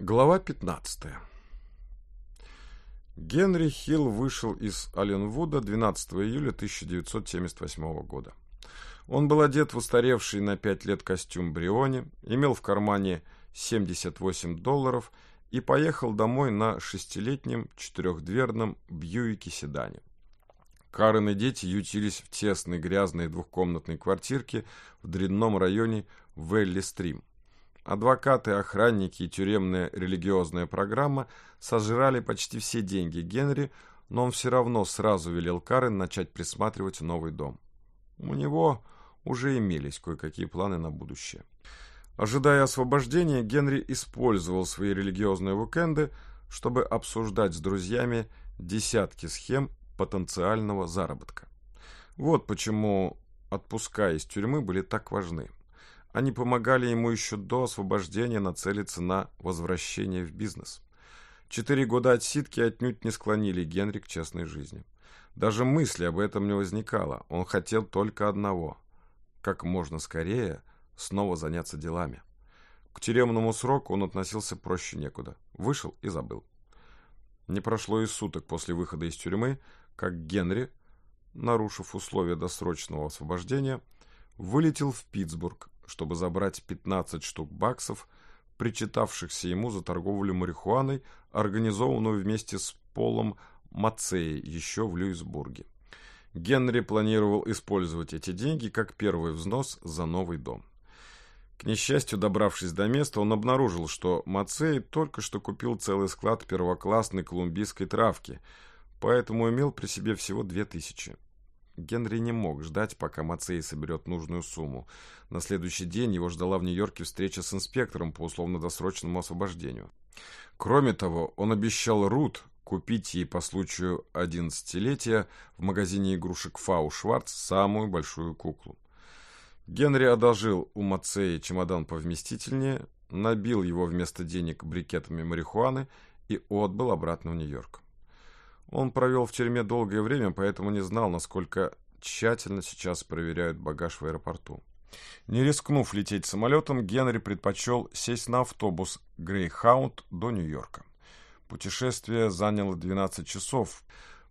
Глава 15. Генри Хилл вышел из Алленвуда 12 июля 1978 года. Он был одет в устаревший на 5 лет костюм Бриони, имел в кармане 78 долларов и поехал домой на шестилетнем четырехдверном Бьюике седане. Карен и дети ютились в тесной грязной двухкомнатной квартирке в дрянном районе Велли-Стрим. Адвокаты, охранники и тюремная религиозная программа сожрали почти все деньги Генри, но он все равно сразу велел Карен начать присматривать новый дом. У него уже имелись кое-какие планы на будущее. Ожидая освобождения, Генри использовал свои религиозные уикенды, чтобы обсуждать с друзьями десятки схем потенциального заработка. Вот почему отпуска из тюрьмы были так важны. Они помогали ему еще до освобождения нацелиться на возвращение в бизнес. Четыре года отсидки отнюдь не склонили Генри к честной жизни. Даже мысли об этом не возникало. Он хотел только одного – как можно скорее снова заняться делами. К тюремному сроку он относился проще некуда. Вышел и забыл. Не прошло и суток после выхода из тюрьмы, как Генри, нарушив условия досрочного освобождения, вылетел в Питтсбург, чтобы забрать 15 штук баксов, причитавшихся ему за торговлю марихуаной, организованную вместе с Полом Мацеей еще в Люисбурге. Генри планировал использовать эти деньги как первый взнос за новый дом. К несчастью, добравшись до места, он обнаружил, что Мацей только что купил целый склад первоклассной колумбийской травки, поэтому имел при себе всего две тысячи. Генри не мог ждать, пока Мацей соберет нужную сумму. На следующий день его ждала в Нью-Йорке встреча с инспектором по условно-досрочному освобождению. Кроме того, он обещал Рут купить ей по случаю одиннадцатилетия в магазине игрушек Фау Шварц самую большую куклу. Генри одолжил у Мацея чемодан повместительнее, набил его вместо денег брикетами марихуаны и отбыл обратно в Нью-Йорк. Он провел в тюрьме долгое время, поэтому не знал, насколько тщательно сейчас проверяют багаж в аэропорту. Не рискнув лететь самолетом, Генри предпочел сесть на автобус «Грейхаунд» до Нью-Йорка. Путешествие заняло 12 часов.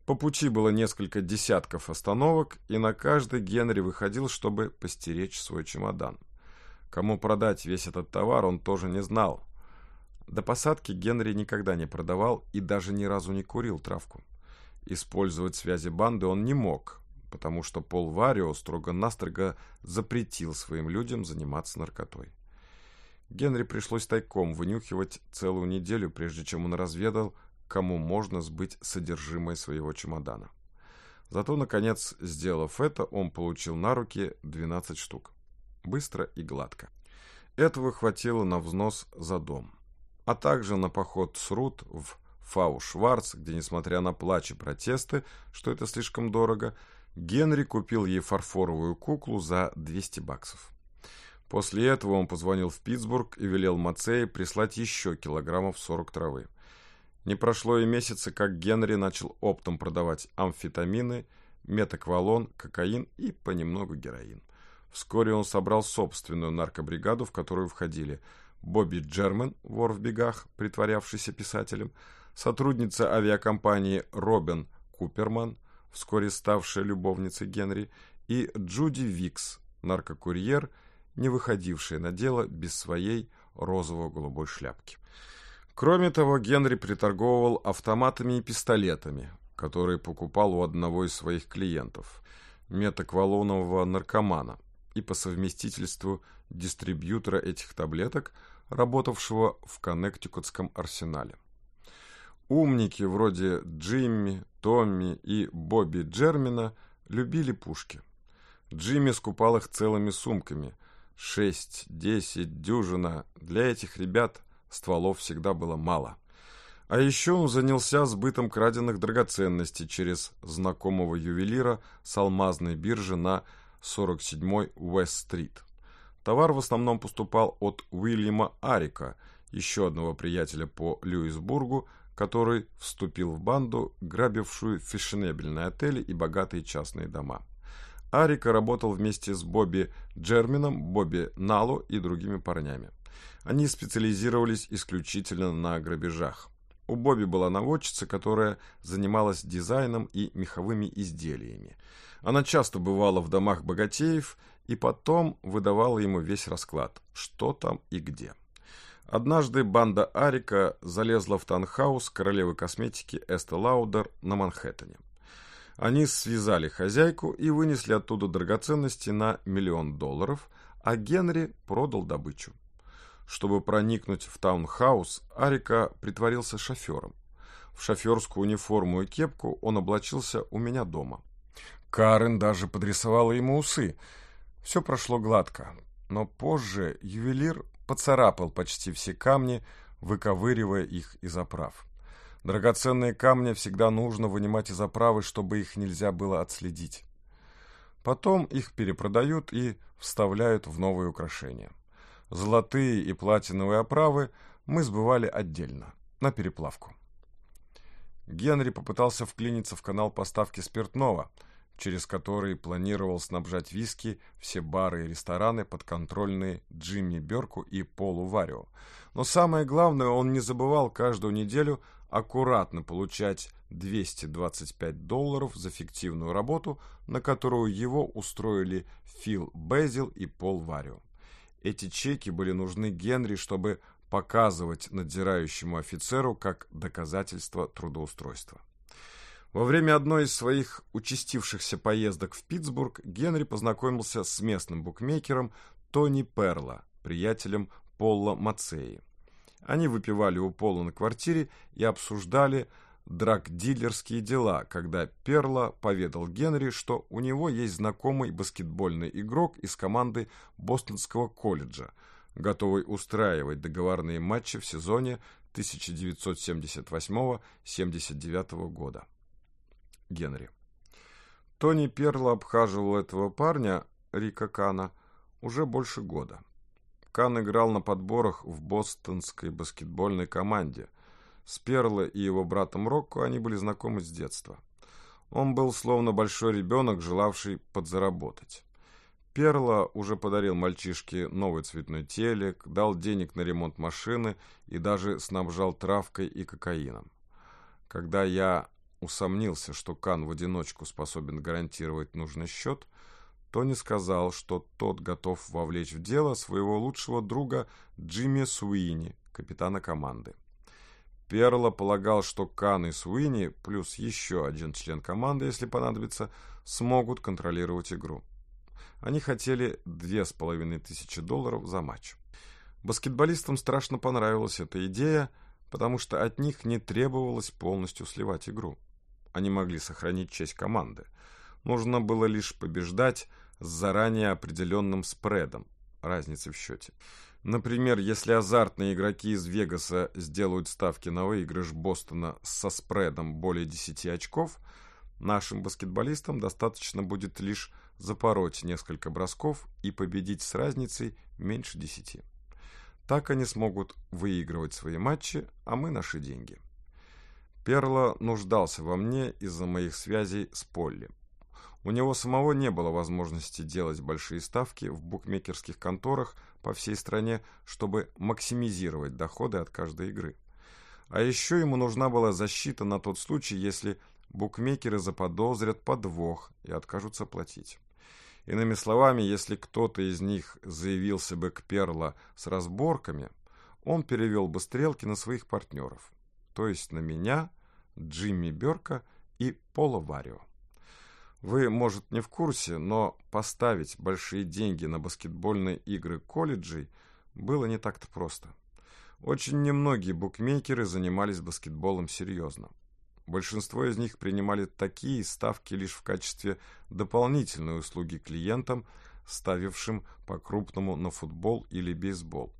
По пути было несколько десятков остановок, и на каждой Генри выходил, чтобы постеречь свой чемодан. Кому продать весь этот товар, он тоже не знал. До посадки Генри никогда не продавал и даже ни разу не курил травку. Использовать связи банды он не мог, потому что Пол Варио строго-настрого запретил своим людям заниматься наркотой. Генри пришлось тайком вынюхивать целую неделю, прежде чем он разведал, кому можно сбыть содержимое своего чемодана. Зато, наконец, сделав это, он получил на руки 12 штук. Быстро и гладко. Этого хватило на взнос за дом а также на поход с Рут в Фау Шварц, где, несмотря на плач и протесты, что это слишком дорого, Генри купил ей фарфоровую куклу за 200 баксов. После этого он позвонил в Питтсбург и велел Мацее прислать еще килограммов 40 травы. Не прошло и месяца, как Генри начал оптом продавать амфетамины, метаквалон, кокаин и понемногу героин. Вскоре он собрал собственную наркобригаду, в которую входили – Бобби Джерман, вор в бегах, притворявшийся писателем, сотрудница авиакомпании Робин Куперман, вскоре ставшая любовницей Генри, и Джуди Викс, наркокурьер, не выходившая на дело без своей розово-голубой шляпки. Кроме того, Генри приторговывал автоматами и пистолетами, которые покупал у одного из своих клиентов, метаквалонового наркомана, и по совместительству дистрибьютора этих таблеток, работавшего в Коннектикутском арсенале. Умники вроде Джимми, Томми и Бобби Джермина любили пушки. Джимми скупал их целыми сумками. Шесть, десять, дюжина. Для этих ребят стволов всегда было мало. А еще он занялся сбытом краденных драгоценностей через знакомого ювелира с алмазной биржи на 47-й Уэст-стрит. Товар в основном поступал от Уильяма Арика, еще одного приятеля по Люисбургу, который вступил в банду, грабившую фешенебельные отели и богатые частные дома. Арика работал вместе с Бобби Джермином, Бобби Нало и другими парнями. Они специализировались исключительно на грабежах. У Бобби была наводчица, которая занималась дизайном и меховыми изделиями. Она часто бывала в домах богатеев и потом выдавала ему весь расклад, что там и где. Однажды банда Арика залезла в танхаус королевы косметики Эсте Лаудер на Манхэттене. Они связали хозяйку и вынесли оттуда драгоценности на миллион долларов, а Генри продал добычу. Чтобы проникнуть в таунхаус, Арика притворился шофером. В шоферскую униформу и кепку он облачился у меня дома. Карен даже подрисовала ему усы. Все прошло гладко, но позже ювелир поцарапал почти все камни, выковыривая их из оправ. Драгоценные камни всегда нужно вынимать из оправы, чтобы их нельзя было отследить. Потом их перепродают и вставляют в новые украшения. Золотые и платиновые оправы мы сбывали отдельно, на переплавку. Генри попытался вклиниться в канал поставки спиртного – через который планировал снабжать виски все бары и рестораны, подконтрольные Джимми Берку и Полу Варио. Но самое главное, он не забывал каждую неделю аккуратно получать 225 долларов за фиктивную работу, на которую его устроили Фил Безил и Пол Варио. Эти чеки были нужны Генри, чтобы показывать надзирающему офицеру как доказательство трудоустройства. Во время одной из своих участившихся поездок в Питтсбург Генри познакомился с местным букмекером Тони Перла, приятелем Пола Мацеи. Они выпивали у Пола на квартире и обсуждали драгдилерские дела, когда Перла поведал Генри, что у него есть знакомый баскетбольный игрок из команды Бостонского колледжа, готовый устраивать договорные матчи в сезоне 1978-79 года. Генри. Тони Перло обхаживал этого парня, Рика Кана, уже больше года. Кан играл на подборах в бостонской баскетбольной команде. С Перло и его братом Рокко они были знакомы с детства. Он был словно большой ребенок, желавший подзаработать. Перло уже подарил мальчишке новый цветной телек, дал денег на ремонт машины и даже снабжал травкой и кокаином. Когда я усомнился, что Кан в одиночку способен гарантировать нужный счет, Тони сказал, что тот готов вовлечь в дело своего лучшего друга Джимми Суини, капитана команды. Перло полагал, что Кан и Суини, плюс еще один член команды, если понадобится, смогут контролировать игру. Они хотели две с половиной тысячи долларов за матч. Баскетболистам страшно понравилась эта идея, потому что от них не требовалось полностью сливать игру они могли сохранить честь команды. Нужно было лишь побеждать с заранее определенным спредом, разницы в счете. Например, если азартные игроки из Вегаса сделают ставки на выигрыш Бостона со спредом более 10 очков, нашим баскетболистам достаточно будет лишь запороть несколько бросков и победить с разницей меньше 10. Так они смогут выигрывать свои матчи, а мы наши деньги. Перло нуждался во мне из-за моих связей с Полли. У него самого не было возможности делать большие ставки в букмекерских конторах по всей стране, чтобы максимизировать доходы от каждой игры. А еще ему нужна была защита на тот случай, если букмекеры заподозрят подвох и откажутся платить. Иными словами, если кто-то из них заявился бы к Перло с разборками, он перевел бы стрелки на своих партнеров, то есть на меня Джимми Берка и Пола Варио. Вы, может, не в курсе, но поставить большие деньги на баскетбольные игры колледжей было не так-то просто. Очень немногие букмекеры занимались баскетболом серьезно. Большинство из них принимали такие ставки лишь в качестве дополнительной услуги клиентам, ставившим по-крупному на футбол или бейсбол.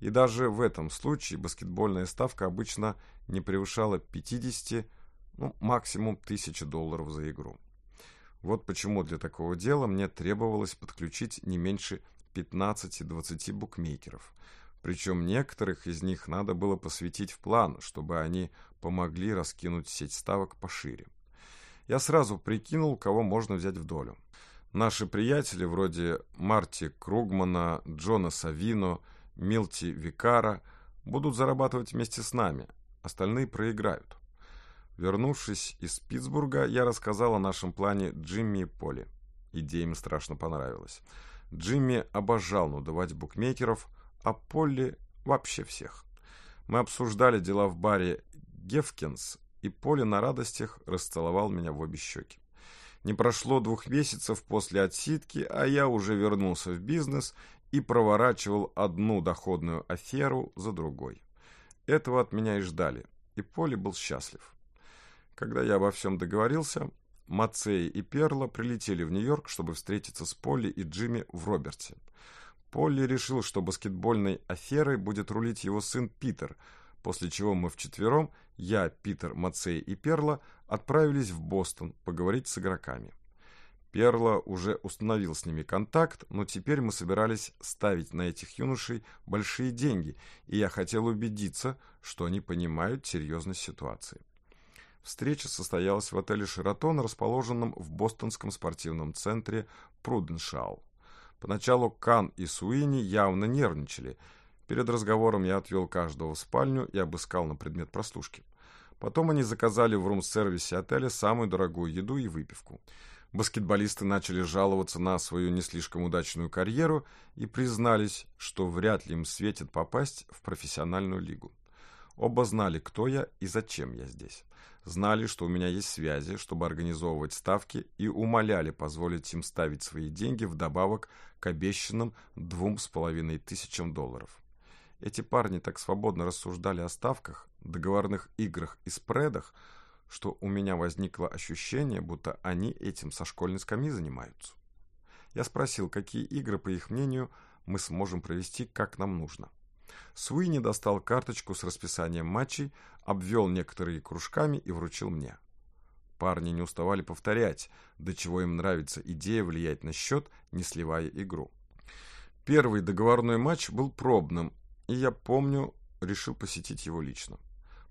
И даже в этом случае баскетбольная ставка обычно не превышала 50, ну, максимум 1000 долларов за игру. Вот почему для такого дела мне требовалось подключить не меньше 15-20 букмекеров. Причем некоторых из них надо было посвятить в план, чтобы они помогли раскинуть сеть ставок пошире. Я сразу прикинул, кого можно взять в долю. Наши приятели вроде Марти Кругмана, Джона Савино – Милти Викара будут зарабатывать вместе с нами, остальные проиграют. Вернувшись из Питтсбурга, я рассказал о нашем плане Джимми и Поле. Идея им страшно понравилась. Джимми обожал надувать букмекеров, а Полли вообще всех. Мы обсуждали дела в баре Гефкинс, и Поле на радостях расцеловал меня в обе щеки. Не прошло двух месяцев после отсидки, а я уже вернулся в бизнес и проворачивал одну доходную аферу за другой. Этого от меня и ждали, и Поле был счастлив. Когда я обо всем договорился, Мацей и Перла прилетели в Нью-Йорк, чтобы встретиться с Полли и Джимми в Роберте. Полли решил, что баскетбольной аферой будет рулить его сын Питер, после чего мы вчетвером, я, Питер, Мацей и Перла, отправились в Бостон поговорить с игроками. Перла уже установил с ними контакт, но теперь мы собирались ставить на этих юношей большие деньги, и я хотел убедиться, что они понимают серьезность ситуации. Встреча состоялась в отеле «Шератон», расположенном в бостонском спортивном центре Пруденшау. Поначалу Кан и Суини явно нервничали. Перед разговором я отвел каждого в спальню и обыскал на предмет прослушки. Потом они заказали в рум-сервисе отеля самую дорогую еду и выпивку. Баскетболисты начали жаловаться на свою не слишком удачную карьеру и признались, что вряд ли им светит попасть в профессиональную лигу. Оба знали, кто я и зачем я здесь знали, что у меня есть связи, чтобы организовывать ставки, и умоляли позволить им ставить свои деньги вдобавок к обещанным двум с половиной тысячам долларов. Эти парни так свободно рассуждали о ставках, договорных играх и спредах, что у меня возникло ощущение, будто они этим со школьной скамьи занимаются. Я спросил, какие игры, по их мнению, мы сможем провести, как нам нужно. Суини достал карточку с расписанием матчей, обвел некоторые кружками и вручил мне. Парни не уставали повторять, до чего им нравится идея влиять на счет, не сливая игру. Первый договорной матч был пробным, и я помню, решил посетить его лично.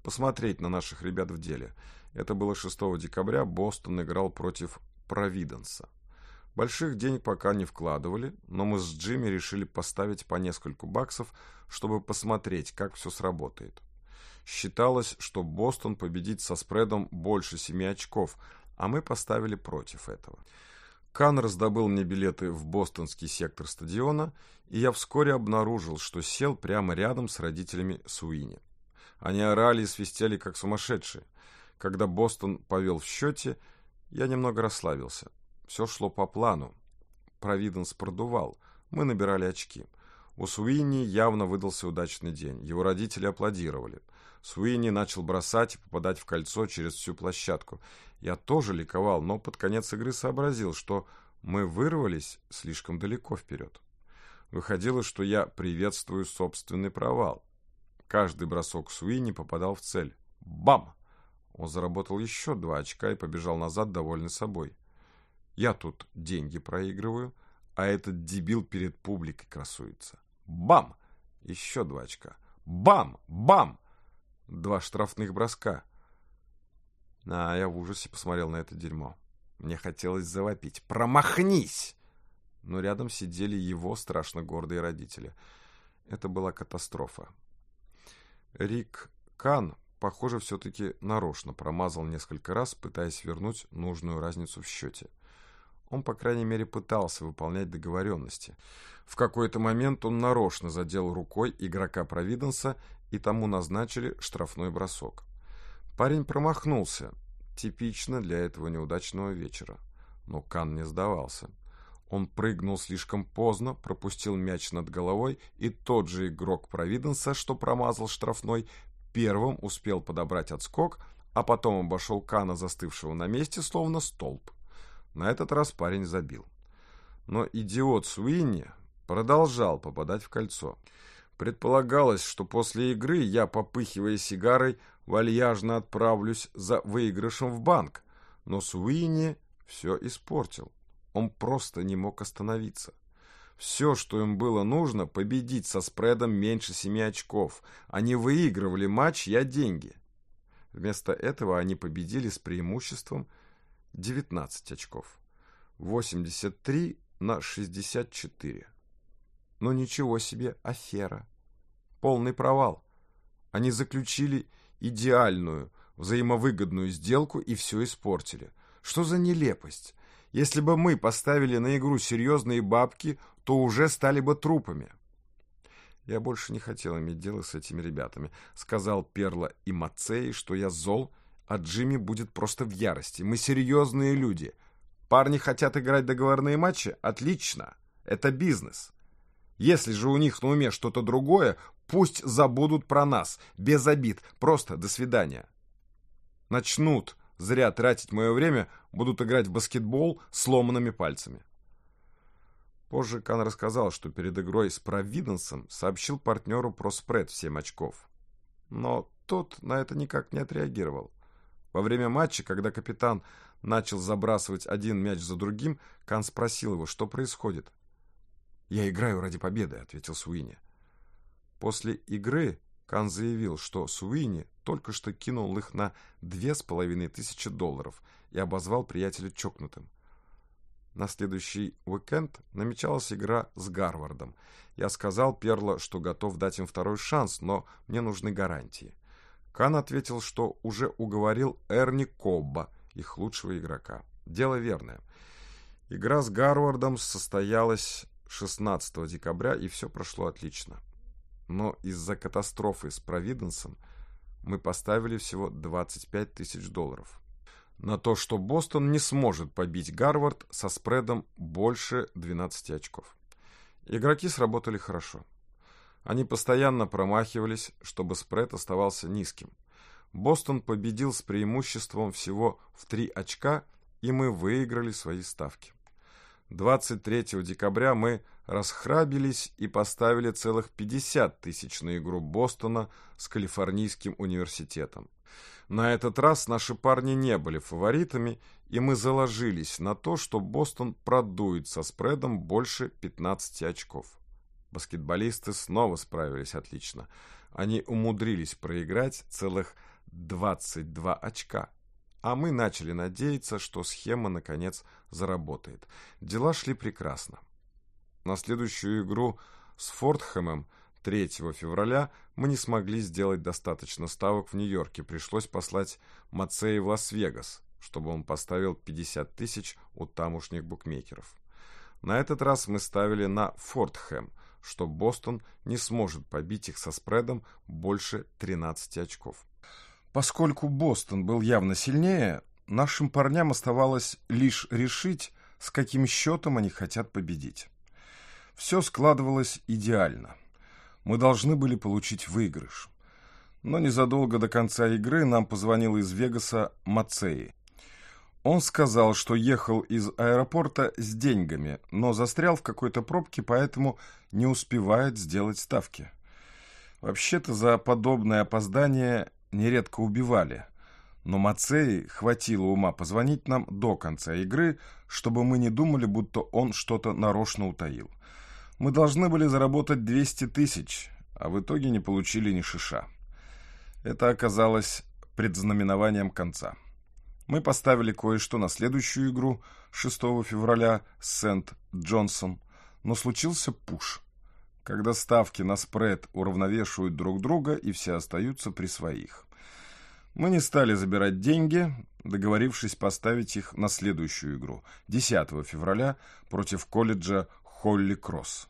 Посмотреть на наших ребят в деле. Это было 6 декабря, Бостон играл против Провиденса. Больших денег пока не вкладывали, но мы с Джимми решили поставить по нескольку баксов, чтобы посмотреть, как все сработает. Считалось, что Бостон победит со спредом больше семи очков, а мы поставили против этого. Кан раздобыл мне билеты в бостонский сектор стадиона, и я вскоре обнаружил, что сел прямо рядом с родителями Суини. Они орали и свистели, как сумасшедшие. Когда Бостон повел в счете, я немного расслабился. Все шло по плану. Провиденс продувал. Мы набирали очки. У Суини явно выдался удачный день. Его родители аплодировали. Суини начал бросать и попадать в кольцо через всю площадку. Я тоже ликовал, но под конец игры сообразил, что мы вырвались слишком далеко вперед. Выходило, что я приветствую собственный провал. Каждый бросок Суини попадал в цель. Бам! Он заработал еще два очка и побежал назад, довольный собой. Я тут деньги проигрываю, а этот дебил перед публикой красуется. Бам! Еще два очка. Бам! Бам! Два штрафных броска. А я в ужасе посмотрел на это дерьмо. Мне хотелось завопить. «Промахнись!» Но рядом сидели его страшно гордые родители. Это была катастрофа. Рик Кан, похоже, все-таки нарочно промазал несколько раз, пытаясь вернуть нужную разницу в счете. Он, по крайней мере, пытался выполнять договоренности. В какой-то момент он нарочно задел рукой игрока Провиденса, и тому назначили штрафной бросок. Парень промахнулся, типично для этого неудачного вечера. Но Кан не сдавался. Он прыгнул слишком поздно, пропустил мяч над головой, и тот же игрок Провиденса, что промазал штрафной, первым успел подобрать отскок, а потом обошел Кана, застывшего на месте, словно столб. На этот раз парень забил. Но идиот Суинни продолжал попадать в кольцо. Предполагалось, что после игры я, попыхивая сигарой, вальяжно отправлюсь за выигрышем в банк. Но Суини все испортил. Он просто не мог остановиться. Все, что им было нужно, победить со спредом меньше семи очков. Они выигрывали матч, я деньги. Вместо этого они победили с преимуществом 19 очков. 83 на 64. Но ничего себе афера. Полный провал. Они заключили идеальную, взаимовыгодную сделку и все испортили. Что за нелепость? Если бы мы поставили на игру серьезные бабки, то уже стали бы трупами. Я больше не хотел иметь дело с этими ребятами. Сказал Перла и Мацей, что я зол, а Джимми будет просто в ярости. Мы серьезные люди. Парни хотят играть договорные матчи? Отлично. Это бизнес. Если же у них на уме что-то другое, пусть забудут про нас. Без обид. Просто до свидания. Начнут зря тратить мое время, будут играть в баскетбол сломанными пальцами. Позже Кан рассказал, что перед игрой с Провиденсом сообщил партнеру про спред в 7 очков. Но тот на это никак не отреагировал. Во время матча, когда капитан начал забрасывать один мяч за другим, Кан спросил его, что происходит. «Я играю ради победы», — ответил Суини. После игры Кан заявил, что Суини только что кинул их на две с половиной тысячи долларов и обозвал приятеля чокнутым. На следующий уикенд намечалась игра с Гарвардом. Я сказал Перло, что готов дать им второй шанс, но мне нужны гарантии. Кан ответил, что уже уговорил Эрни Кобба, их лучшего игрока. Дело верное. Игра с Гарвардом состоялась 16 декабря, и все прошло отлично. Но из-за катастрофы с Провиденсом мы поставили всего 25 тысяч долларов на то, что Бостон не сможет побить Гарвард со спредом больше 12 очков. Игроки сработали хорошо. Они постоянно промахивались, чтобы спред оставался низким. Бостон победил с преимуществом всего в 3 очка, и мы выиграли свои ставки. 23 декабря мы расхрабились и поставили целых 50 тысяч на игру Бостона с Калифорнийским университетом. На этот раз наши парни не были фаворитами, и мы заложились на то, что Бостон продует со спредом больше 15 очков. Баскетболисты снова справились отлично. Они умудрились проиграть целых 22 очка. А мы начали надеяться, что схема, наконец, заработает. Дела шли прекрасно. На следующую игру с Фортхэмом 3 февраля мы не смогли сделать достаточно ставок в Нью-Йорке. Пришлось послать Мацея в Лас-Вегас, чтобы он поставил 50 тысяч у тамошних букмекеров. На этот раз мы ставили на Фортхэм, что Бостон не сможет побить их со спредом больше 13 очков. Поскольку Бостон был явно сильнее, нашим парням оставалось лишь решить, с каким счетом они хотят победить. Все складывалось идеально. Мы должны были получить выигрыш. Но незадолго до конца игры нам позвонил из Вегаса Мацеи. Он сказал, что ехал из аэропорта с деньгами, но застрял в какой-то пробке, поэтому не успевает сделать ставки. Вообще-то за подобное опоздание нередко убивали. Но Мацеи хватило ума позвонить нам до конца игры, чтобы мы не думали, будто он что-то нарочно утаил. Мы должны были заработать 200 тысяч, а в итоге не получили ни шиша. Это оказалось предзнаменованием конца. Мы поставили кое-что на следующую игру 6 февраля с Сент-Джонсон, но случился пуш когда ставки на спред уравновешивают друг друга и все остаются при своих. Мы не стали забирать деньги, договорившись поставить их на следующую игру, 10 февраля, против колледжа Холли Кросс.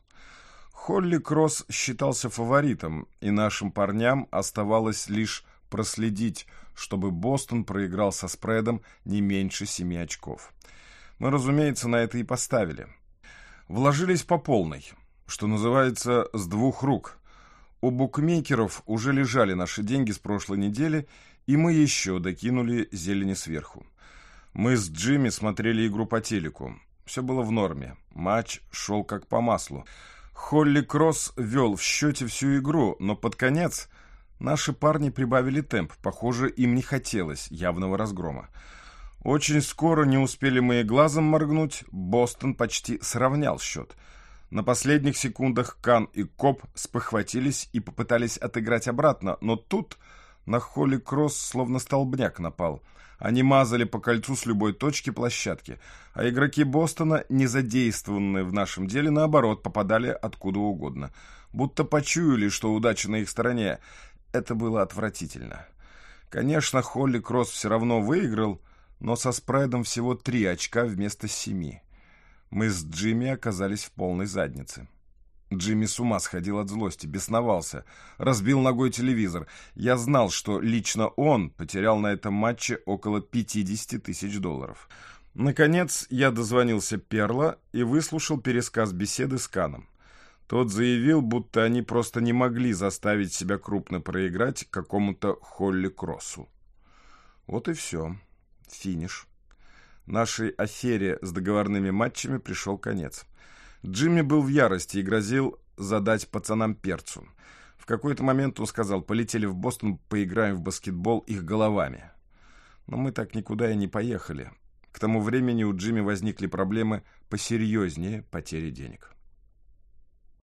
Холли Кросс считался фаворитом, и нашим парням оставалось лишь проследить, чтобы Бостон проиграл со спредом не меньше семи очков. Мы, разумеется, на это и поставили. Вложились по полной – что называется, с двух рук. У букмекеров уже лежали наши деньги с прошлой недели, и мы еще докинули зелени сверху. Мы с Джимми смотрели игру по телеку. Все было в норме. Матч шел как по маслу. Холли Кросс вел в счете всю игру, но под конец наши парни прибавили темп. Похоже, им не хотелось явного разгрома. Очень скоро, не успели мы и глазом моргнуть, Бостон почти сравнял счет – на последних секундах Кан и Коп спохватились и попытались отыграть обратно, но тут на Холли Кросс словно столбняк напал. Они мазали по кольцу с любой точки площадки, а игроки Бостона, не задействованные в нашем деле, наоборот, попадали откуда угодно. будто почуяли, что удача на их стороне. Это было отвратительно. Конечно, Холли Кросс все равно выиграл, но со спредом всего три очка вместо семи. Мы с Джимми оказались в полной заднице. Джимми с ума сходил от злости, бесновался, разбил ногой телевизор. Я знал, что лично он потерял на этом матче около 50 тысяч долларов. Наконец, я дозвонился Перла и выслушал пересказ беседы с Каном. Тот заявил, будто они просто не могли заставить себя крупно проиграть какому-то Холли Кроссу. Вот и все. Финиш. Нашей афере с договорными матчами пришел конец. Джимми был в ярости и грозил задать пацанам перцу. В какой-то момент он сказал, полетели в Бостон, поиграем в баскетбол их головами. Но мы так никуда и не поехали. К тому времени у Джимми возникли проблемы посерьезнее потери денег.